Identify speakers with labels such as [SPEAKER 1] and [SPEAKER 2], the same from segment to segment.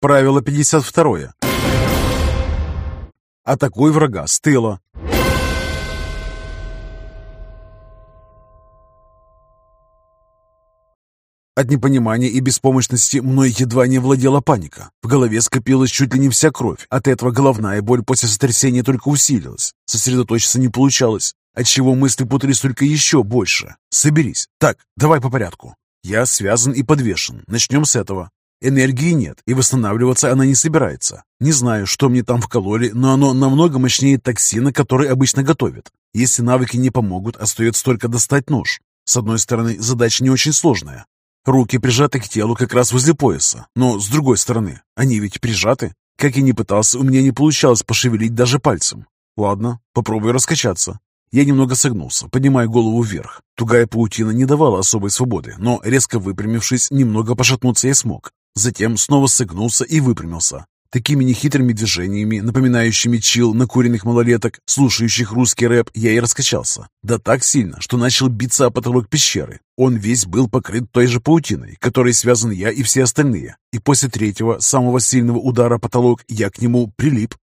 [SPEAKER 1] Правило 52. Атакуй врага с тыла. От непонимания и беспомощности мной едва не владела паника. В голове скопилась чуть ли не вся кровь. От этого головная боль после сотрясения только усилилась. Сосредоточиться не получалось, отчего мысли путались только еще больше. Соберись. Так, давай по порядку. Я связан и подвешен. Начнем с этого. Энергии нет, и восстанавливаться она не собирается. Не знаю, что мне там вкололи, но оно намного мощнее токсина, который обычно готовят. Если навыки не помогут, остается только достать нож. С одной стороны, задача не очень сложная. Руки прижаты к телу как раз возле пояса, но с другой стороны, они ведь прижаты. Как и не пытался, у меня не получалось пошевелить даже пальцем. Ладно, попробую раскачаться. Я немного согнулся, поднимая голову вверх. Тугая паутина не давала особой свободы, но, резко выпрямившись, немного пошатнуться я смог. Затем снова согнулся и выпрямился. Такими нехитрыми движениями, напоминающими чил накуренных малолеток, слушающих русский рэп, я и раскачался. Да так сильно, что начал биться о потолок пещеры. Он весь был покрыт той же паутиной, которой связан я и все остальные. И после третьего, самого сильного удара потолок, я к нему прилип.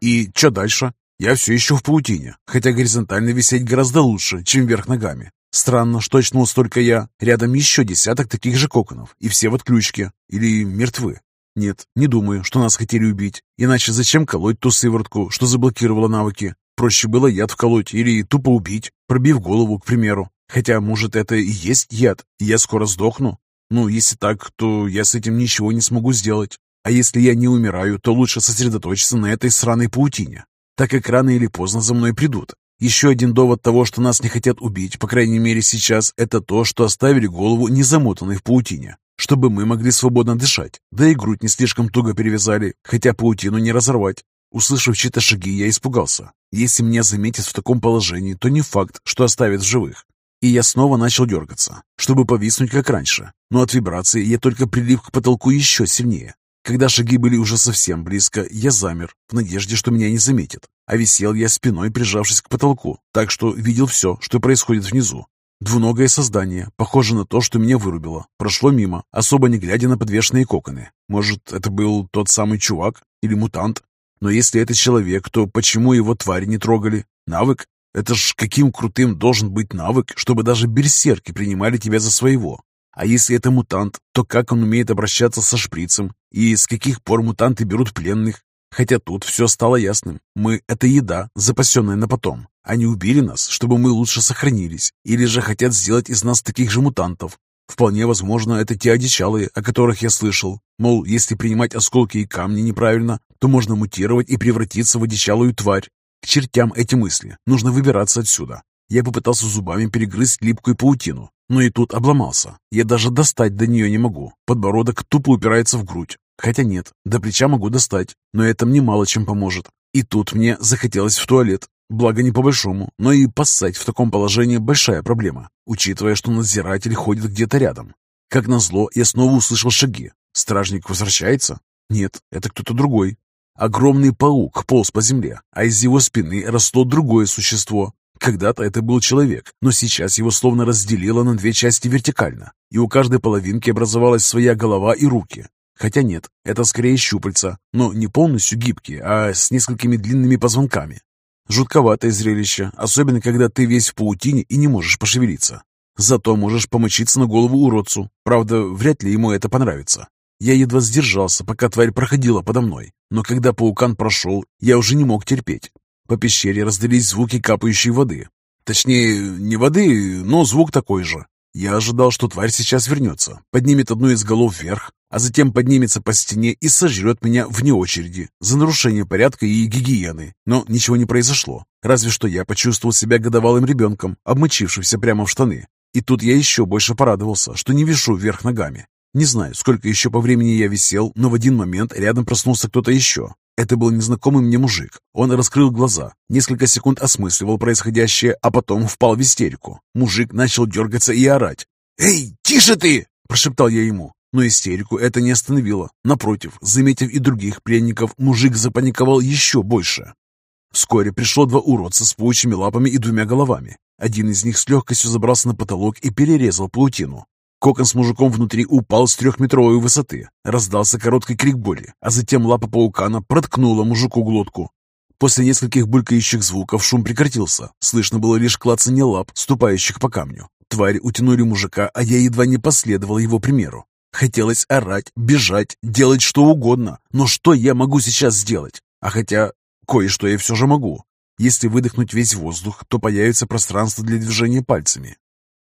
[SPEAKER 1] И что дальше? Я все еще в паутине, хотя горизонтально висеть гораздо лучше, чем вверх ногами. Странно, что очнулся только я. Рядом еще десяток таких же коконов, и все в отключке. Или мертвы. Нет, не думаю, что нас хотели убить. Иначе зачем колоть ту сыворотку, что заблокировала навыки? Проще было яд вколоть или тупо убить, пробив голову, к примеру. Хотя, может, это и есть яд, и я скоро сдохну? Ну, если так, то я с этим ничего не смогу сделать. А если я не умираю, то лучше сосредоточиться на этой сраной паутине, так как рано или поздно за мной придут. Еще один довод того, что нас не хотят убить, по крайней мере сейчас, это то, что оставили голову не замотанной в паутине чтобы мы могли свободно дышать. Да и грудь не слишком туго перевязали, хотя паутину не разорвать. Услышав чьи-то шаги, я испугался. Если меня заметят в таком положении, то не факт, что оставят в живых. И я снова начал дергаться, чтобы повиснуть как раньше. Но от вибрации я только прилип к потолку еще сильнее. Когда шаги были уже совсем близко, я замер, в надежде, что меня не заметят. А висел я спиной, прижавшись к потолку, так что видел все, что происходит внизу. Двуногое создание, похоже на то, что меня вырубило, прошло мимо, особо не глядя на подвешенные коконы. Может, это был тот самый чувак или мутант? Но если это человек, то почему его твари не трогали? Навык? Это ж каким крутым должен быть навык, чтобы даже берсерки принимали тебя за своего? А если это мутант, то как он умеет обращаться со шприцем? И с каких пор мутанты берут пленных? Хотя тут все стало ясным. Мы — это еда, запасенная на потом. Они убили нас, чтобы мы лучше сохранились, или же хотят сделать из нас таких же мутантов. Вполне возможно, это те одичалые, о которых я слышал. Мол, если принимать осколки и камни неправильно, то можно мутировать и превратиться в одичалую тварь. К чертям эти мысли. Нужно выбираться отсюда. Я попытался зубами перегрызть липкую паутину, но и тут обломался. Я даже достать до нее не могу. Подбородок тупо упирается в грудь. Хотя нет, до плеча могу достать, но это мне мало чем поможет. И тут мне захотелось в туалет. Благо не по-большому, но и поссать в таком положении большая проблема, учитывая, что надзиратель ходит где-то рядом. Как назло, я снова услышал шаги. Стражник возвращается? Нет, это кто-то другой. Огромный паук полз по земле, а из его спины росло другое существо. Когда-то это был человек, но сейчас его словно разделило на две части вертикально, и у каждой половинки образовалась своя голова и руки. Хотя нет, это скорее щупальца, но не полностью гибкие, а с несколькими длинными позвонками. Жутковатое зрелище, особенно когда ты весь в паутине и не можешь пошевелиться. Зато можешь помочиться на голову уродцу. Правда, вряд ли ему это понравится. Я едва сдержался, пока тварь проходила подо мной, но когда паукан прошел, я уже не мог терпеть. По пещере раздались звуки капающей воды. Точнее, не воды, но звук такой же. Я ожидал, что тварь сейчас вернется, поднимет одну из голов вверх, а затем поднимется по стене и сожрет меня вне очереди за нарушение порядка и гигиены. Но ничего не произошло, разве что я почувствовал себя годовалым ребенком, обмочившимся прямо в штаны. И тут я еще больше порадовался, что не вишу вверх ногами. Не знаю, сколько еще по времени я висел, но в один момент рядом проснулся кто-то еще. Это был незнакомый мне мужик. Он раскрыл глаза, несколько секунд осмысливал происходящее, а потом впал в истерику. Мужик начал дергаться и орать. «Эй, тише ты!» – прошептал я ему. Но истерику это не остановило. Напротив, заметив и других пленников, мужик запаниковал еще больше. Вскоре пришло два уродца с паучьими лапами и двумя головами. Один из них с легкостью забрался на потолок и перерезал паутину. Кокон с мужиком внутри упал с трехметровой высоты. Раздался короткий крик боли, а затем лапа паукана проткнула мужику глотку. После нескольких булькающих звуков шум прекратился. Слышно было лишь клацанье лап, ступающих по камню. Тварь утянули мужика, а я едва не последовал его примеру. Хотелось орать, бежать, делать что угодно. Но что я могу сейчас сделать? А хотя кое-что я все же могу. Если выдохнуть весь воздух, то появится пространство для движения пальцами.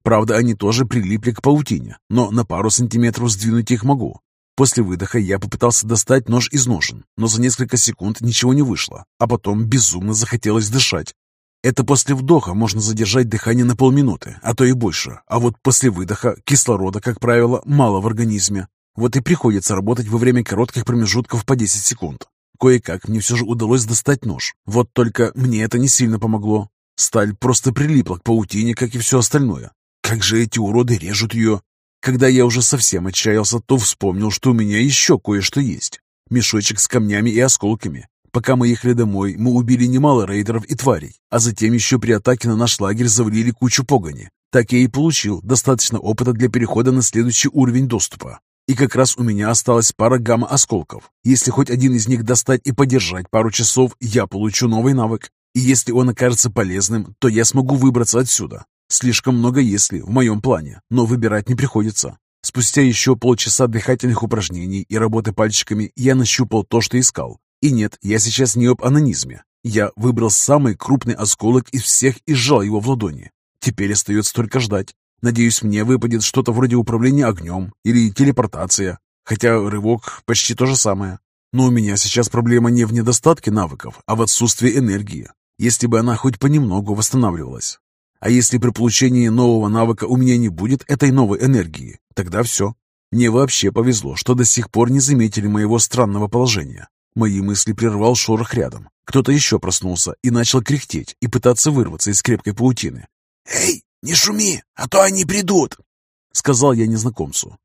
[SPEAKER 1] Правда, они тоже прилипли к паутине, но на пару сантиметров сдвинуть их могу. После выдоха я попытался достать нож из ножен, но за несколько секунд ничего не вышло, а потом безумно захотелось дышать. Это после вдоха можно задержать дыхание на полминуты, а то и больше, а вот после выдоха кислорода, как правило, мало в организме. Вот и приходится работать во время коротких промежутков по 10 секунд. Кое-как мне все же удалось достать нож, вот только мне это не сильно помогло. Сталь просто прилипла к паутине, как и все остальное. Как же эти уроды режут ее? Когда я уже совсем отчаялся, то вспомнил, что у меня еще кое-что есть. Мешочек с камнями и осколками. Пока мы ехали домой, мы убили немало рейдеров и тварей, а затем еще при атаке на наш лагерь завалили кучу погони. Так я и получил достаточно опыта для перехода на следующий уровень доступа. И как раз у меня осталась пара гамма-осколков. Если хоть один из них достать и подержать пару часов, я получу новый навык. И если он окажется полезным, то я смогу выбраться отсюда. Слишком много «если» в моем плане, но выбирать не приходится. Спустя еще полчаса дыхательных упражнений и работы пальчиками я нащупал то, что искал. И нет, я сейчас не об анонизме. Я выбрал самый крупный осколок из всех и сжал его в ладони. Теперь остается только ждать. Надеюсь, мне выпадет что-то вроде управления огнем или телепортация. Хотя рывок почти то же самое. Но у меня сейчас проблема не в недостатке навыков, а в отсутствии энергии. Если бы она хоть понемногу восстанавливалась. А если при получении нового навыка у меня не будет этой новой энергии, тогда все. Мне вообще повезло, что до сих пор не заметили моего странного положения. Мои мысли прервал шорох рядом. Кто-то еще проснулся и начал кряхтеть и пытаться вырваться из крепкой паутины.
[SPEAKER 2] «Эй, не шуми, а то они придут!» — сказал я незнакомцу.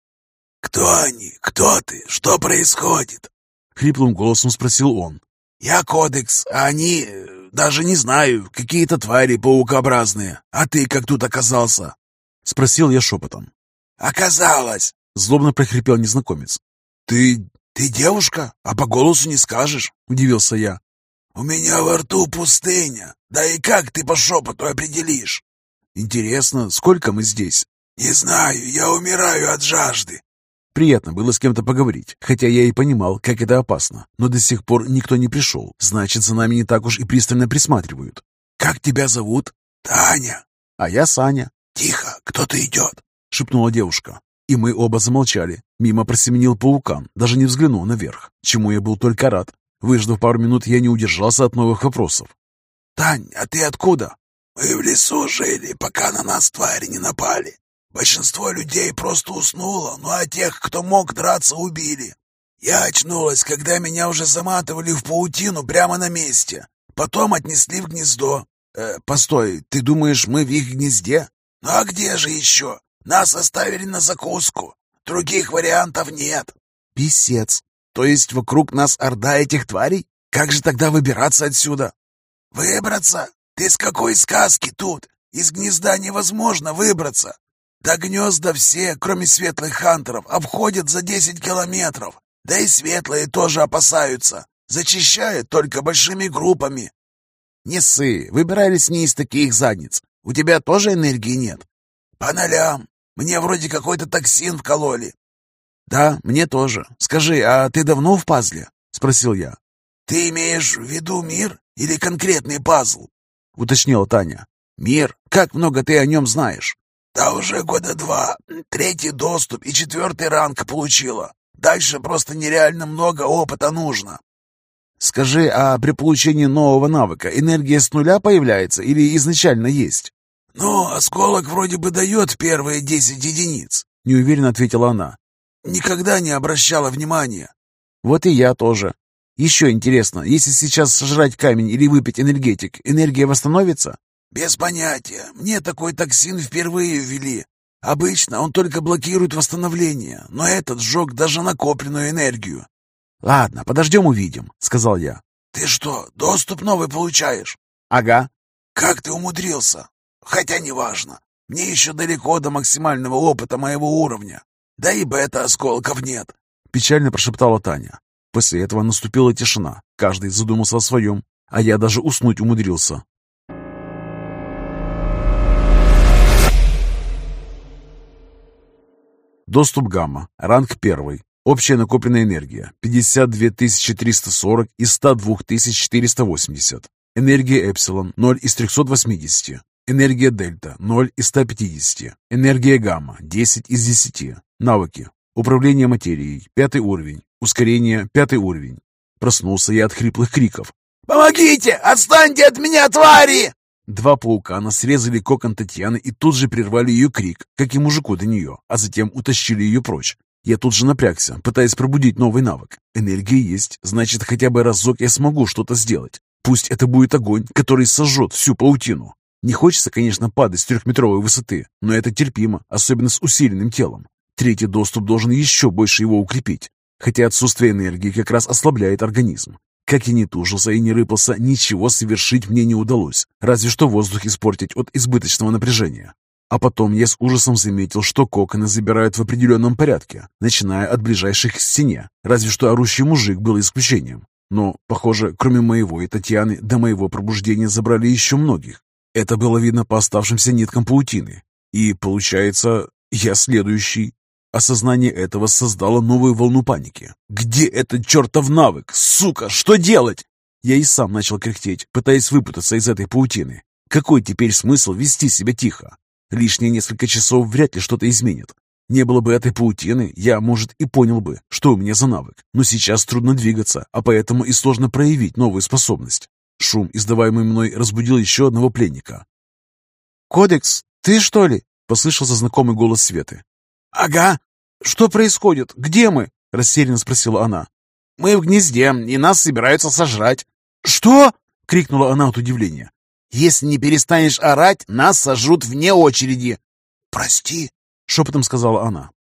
[SPEAKER 2] «Кто они? Кто ты? Что происходит?»
[SPEAKER 1] — хриплым голосом спросил он.
[SPEAKER 2] «Я Кодекс, а они... Даже не знаю, какие-то твари паукообразные. А ты как тут оказался?»
[SPEAKER 1] Спросил я шепотом.
[SPEAKER 2] «Оказалось!»
[SPEAKER 1] Злобно прохрипел незнакомец.
[SPEAKER 2] «Ты... ты девушка? А по голосу не скажешь?»
[SPEAKER 1] Удивился я.
[SPEAKER 2] «У меня во рту пустыня. Да и как ты по шепоту определишь?»
[SPEAKER 1] «Интересно, сколько мы здесь?»
[SPEAKER 2] «Не знаю, я умираю от жажды.
[SPEAKER 1] Приятно было с кем-то поговорить, хотя я и понимал, как это опасно. Но до сих пор никто не пришел, значит, за нами не так уж и пристально присматривают.
[SPEAKER 2] «Как тебя зовут?» «Таня».
[SPEAKER 1] «А я Саня».
[SPEAKER 2] «Тихо, кто-то идет», —
[SPEAKER 1] шепнула девушка. И мы оба замолчали. Мимо просеменил паукан, даже не взглянул наверх, чему я был только рад. Выждав пару минут, я не удержался от новых вопросов.
[SPEAKER 2] «Тань, а ты откуда?» «Мы в лесу жили, пока на нас твари не напали. Большинство людей просто уснуло, ну а тех, кто мог драться, убили. Я очнулась, когда меня уже заматывали в паутину прямо на месте. Потом отнесли в гнездо.
[SPEAKER 1] Э, постой, ты думаешь, мы в их гнезде?
[SPEAKER 2] Ну а где же еще? Нас оставили на закуску. Других вариантов нет.
[SPEAKER 1] Писец. То есть вокруг нас орда этих тварей? Как же тогда выбираться отсюда?
[SPEAKER 2] Выбраться? Ты с какой сказки тут? Из гнезда невозможно выбраться. Да гнезда все, кроме светлых хантеров, обходят за десять километров. Да и светлые тоже опасаются. Зачищают только большими группами.
[SPEAKER 1] Не ссы, выбирались не из таких задниц. У тебя тоже энергии нет?
[SPEAKER 2] По нолям. Мне вроде какой-то токсин вкололи.
[SPEAKER 1] Да, мне тоже. Скажи, а ты давно в пазле? Спросил я.
[SPEAKER 2] Ты имеешь в виду мир или конкретный пазл?
[SPEAKER 1] Уточнила Таня. Мир? Как много ты о нем знаешь?
[SPEAKER 2] Да уже года два. Третий доступ и четвертый ранг получила. Дальше просто нереально много опыта нужно.
[SPEAKER 1] Скажи, а при получении нового навыка энергия с нуля появляется или изначально есть?
[SPEAKER 2] Ну, осколок вроде бы дает первые десять единиц.
[SPEAKER 1] Неуверенно ответила она.
[SPEAKER 2] Никогда не обращала внимания.
[SPEAKER 1] Вот и я тоже. Еще интересно, если сейчас сожрать камень или выпить энергетик, энергия восстановится?
[SPEAKER 2] «Без понятия. Мне такой токсин впервые ввели. Обычно он только блокирует восстановление, но этот сжег даже накопленную энергию».
[SPEAKER 1] «Ладно, подождем увидим», — сказал я.
[SPEAKER 2] «Ты что, доступ новый получаешь?»
[SPEAKER 1] «Ага».
[SPEAKER 2] «Как ты умудрился?» «Хотя неважно. Мне еще далеко до максимального опыта моего уровня. Да и бета-осколков нет.
[SPEAKER 1] Печально прошептала Таня. После этого наступила тишина. Каждый задумался о своем, а я даже уснуть умудрился. Доступ гамма. Ранг 1. Общая накопленная энергия 52 340 из 102 480. Энергия эпсилон 0 из 380. Энергия дельта 0 из 150. Энергия гамма 10 из 10. Навыки. Управление материей. Пятый уровень. Ускорение. Пятый уровень. Проснулся я от хриплых криков.
[SPEAKER 2] «Помогите! Отстаньте от меня, твари!»
[SPEAKER 1] Два паукана срезали кокон Татьяны и тут же прервали ее крик, как и мужику до нее, а затем утащили ее прочь. Я тут же напрягся, пытаясь пробудить новый навык. Энергия есть, значит, хотя бы разок я смогу что-то сделать. Пусть это будет огонь, который сожжет всю паутину. Не хочется, конечно, падать с трехметровой высоты, но это терпимо, особенно с усиленным телом. Третий доступ должен еще больше его укрепить, хотя отсутствие энергии как раз ослабляет организм. Как я не тужился и не рыпался, ничего совершить мне не удалось, разве что воздух испортить от избыточного напряжения. А потом я с ужасом заметил, что коконы забирают в определенном порядке, начиная от ближайших к стене, разве что орущий мужик был исключением. Но, похоже, кроме моего и Татьяны, до моего пробуждения забрали еще многих. Это было видно по оставшимся ниткам паутины. И, получается, я следующий. Осознание этого создало новую волну паники. «Где этот чертов навык? Сука, что делать?» Я и сам начал кряхтеть, пытаясь выпутаться из этой паутины. Какой теперь смысл вести себя тихо? Лишние несколько часов вряд ли что-то изменит. Не было бы этой паутины, я, может, и понял бы, что у меня за навык. Но сейчас трудно двигаться, а поэтому и сложно проявить новую способность. Шум, издаваемый мной, разбудил еще одного пленника. «Кодекс, ты что ли?» — послышался знакомый голос Светы.
[SPEAKER 2] «Ага».
[SPEAKER 1] «Что происходит? Где мы?» — растерянно спросила она.
[SPEAKER 2] «Мы в гнезде, и нас собираются сожрать».
[SPEAKER 1] «Что?» — крикнула она от удивления.
[SPEAKER 2] Если не перестанешь орать, нас сожрут вне очереди.
[SPEAKER 1] Прости, шепотом сказала она.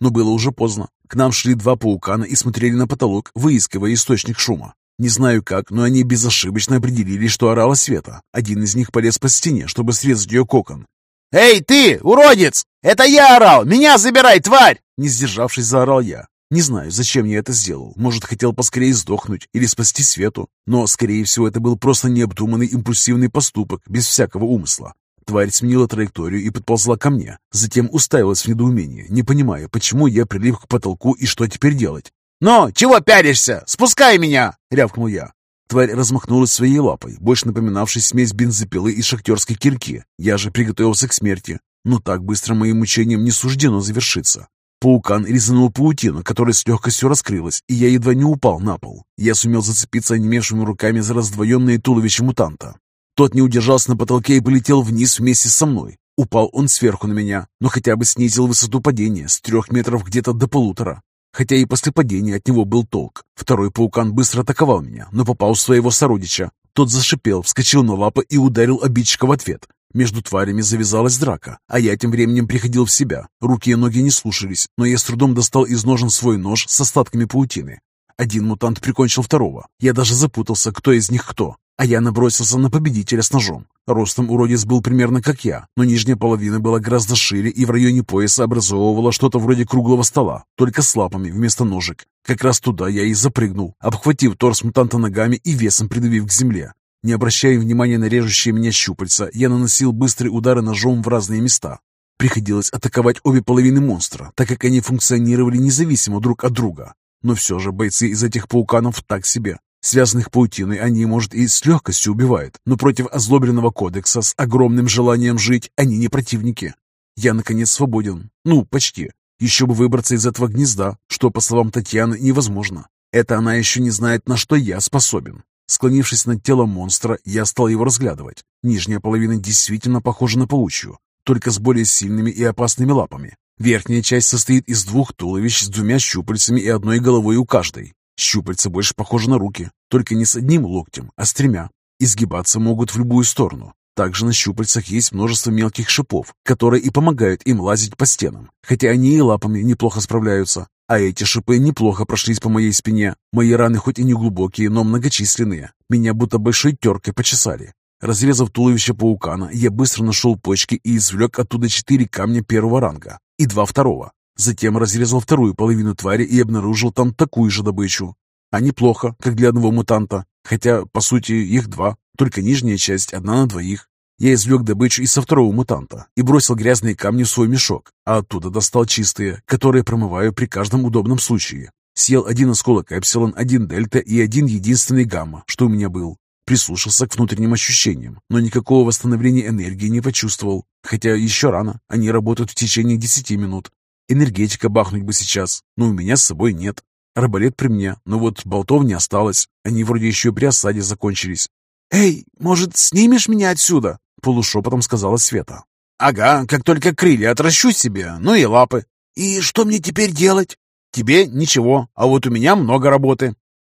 [SPEAKER 1] Но было уже поздно. К нам шли два паукана и смотрели на потолок, выискивая источник шума. Не знаю как, но они безошибочно определили, что орала Света. Один из них полез по стене, чтобы срезать ее кокон.
[SPEAKER 2] «Эй, ты, уродец! Это я орал! Меня забирай, тварь!»
[SPEAKER 1] Не сдержавшись, заорал я. Не знаю, зачем я это сделал. Может, хотел поскорее сдохнуть или спасти Свету. Но, скорее всего, это был просто необдуманный импульсивный поступок, без всякого умысла. Тварь сменила траекторию и подползла ко мне. Затем уставилась в недоумении, не понимая, почему я прилип к потолку и что теперь делать.
[SPEAKER 2] «Ну, чего пялишься? Спускай меня!» — рявкнул я.
[SPEAKER 1] Тварь размахнулась своей лапой, больше напоминавшей смесь бензопилы и шахтерской кирки. Я же приготовился к смерти. Но так быстро моим мучением не суждено завершиться. Паукан резанул паутину, которая с легкостью раскрылась, и я едва не упал на пол. Я сумел зацепиться онемевшими руками за раздвоенное туловище мутанта. Тот не удержался на потолке и полетел вниз вместе со мной. Упал он сверху на меня, но хотя бы снизил высоту падения с трех метров где-то до полутора. Хотя и после падения от него был толк. Второй паукан быстро атаковал меня, но попал в своего сородича. Тот зашипел, вскочил на лапы и ударил обидчика в ответ. Между тварями завязалась драка, а я тем временем приходил в себя. Руки и ноги не слушались, но я с трудом достал из ножен свой нож с остатками паутины. Один мутант прикончил второго. Я даже запутался, кто из них кто. А я набросился на победителя с ножом. Ростом уродец был примерно как я, но нижняя половина была гораздо шире и в районе пояса образовывала что-то вроде круглого стола, только с лапами вместо ножек. Как раз туда я и запрыгнул, обхватив торс мутанта ногами и весом придавив к земле. Не обращая внимания на режущие меня щупальца, я наносил быстрые удары ножом в разные места. Приходилось атаковать обе половины монстра, так как они функционировали независимо друг от друга. Но все же бойцы из этих пауканов так себе. Связанных паутиной они, может, и с легкостью убивают, но против озлобленного кодекса с огромным желанием жить они не противники. Я, наконец, свободен. Ну, почти. Еще бы выбраться из этого гнезда, что, по словам Татьяны, невозможно. Это она еще не знает, на что я способен. Склонившись над телом монстра, я стал его разглядывать. Нижняя половина действительно похожа на паучью, только с более сильными и опасными лапами. Верхняя часть состоит из двух туловищ с двумя щупальцами и одной головой у каждой. Щупальца больше похожи на руки, только не с одним локтем, а с тремя. Изгибаться могут в любую сторону. Также на щупальцах есть множество мелких шипов, которые и помогают им лазить по стенам, хотя они и лапами неплохо справляются. А эти шипы неплохо прошлись по моей спине. Мои раны хоть и не глубокие, но многочисленные. Меня будто большой теркой почесали. Разрезав туловище паукана, я быстро нашел почки и извлек оттуда четыре камня первого ранга и два второго. Затем разрезал вторую половину твари и обнаружил там такую же добычу. А неплохо, как для одного мутанта, хотя, по сути, их два, только нижняя часть одна на двоих. Я извлек добычу из со второго мутанта и бросил грязные камни в свой мешок, а оттуда достал чистые, которые промываю при каждом удобном случае. Съел один осколок эпсилон, один дельта и один единственный гамма, что у меня был. Прислушался к внутренним ощущениям, но никакого восстановления энергии не почувствовал. Хотя еще рано, они работают в течение десяти минут. Энергетика бахнуть бы сейчас, но у меня с собой нет. Арбалет при мне, но вот болтов не осталось. Они вроде еще при осаде закончились. «Эй, может, снимешь меня отсюда?» — полушепотом сказала Света.
[SPEAKER 2] «Ага, как только крылья отращу себе, ну и лапы».
[SPEAKER 3] «И что мне теперь делать?»
[SPEAKER 2] «Тебе ничего, а вот у меня много работы».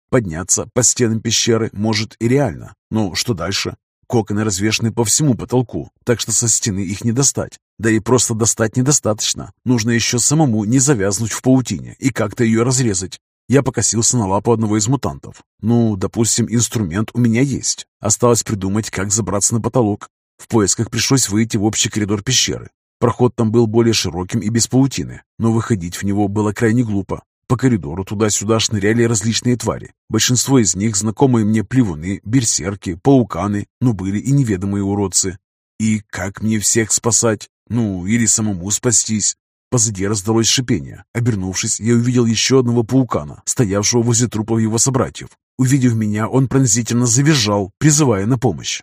[SPEAKER 1] Подняться по стенам пещеры может и реально. Но что дальше? Коконы развешаны по всему потолку, так что со стены их не достать. Да и просто достать недостаточно. Нужно еще самому не завязнуть в паутине и как-то ее разрезать. Я покосился на лапу одного из мутантов. Ну, допустим, инструмент у меня есть. Осталось придумать, как забраться на потолок. В поисках пришлось выйти в общий коридор пещеры. Проход там был более широким и без паутины, но выходить в него было крайне глупо. По коридору туда-сюда шныряли различные твари. Большинство из них знакомые мне плевуны, берсерки, пауканы, но были и неведомые уродцы. И как мне всех спасать? Ну, или самому спастись? Позади раздалось шипение. Обернувшись, я увидел еще одного паукана, стоявшего возле трупов его собратьев. Увидев меня, он пронзительно завизжал, призывая на помощь.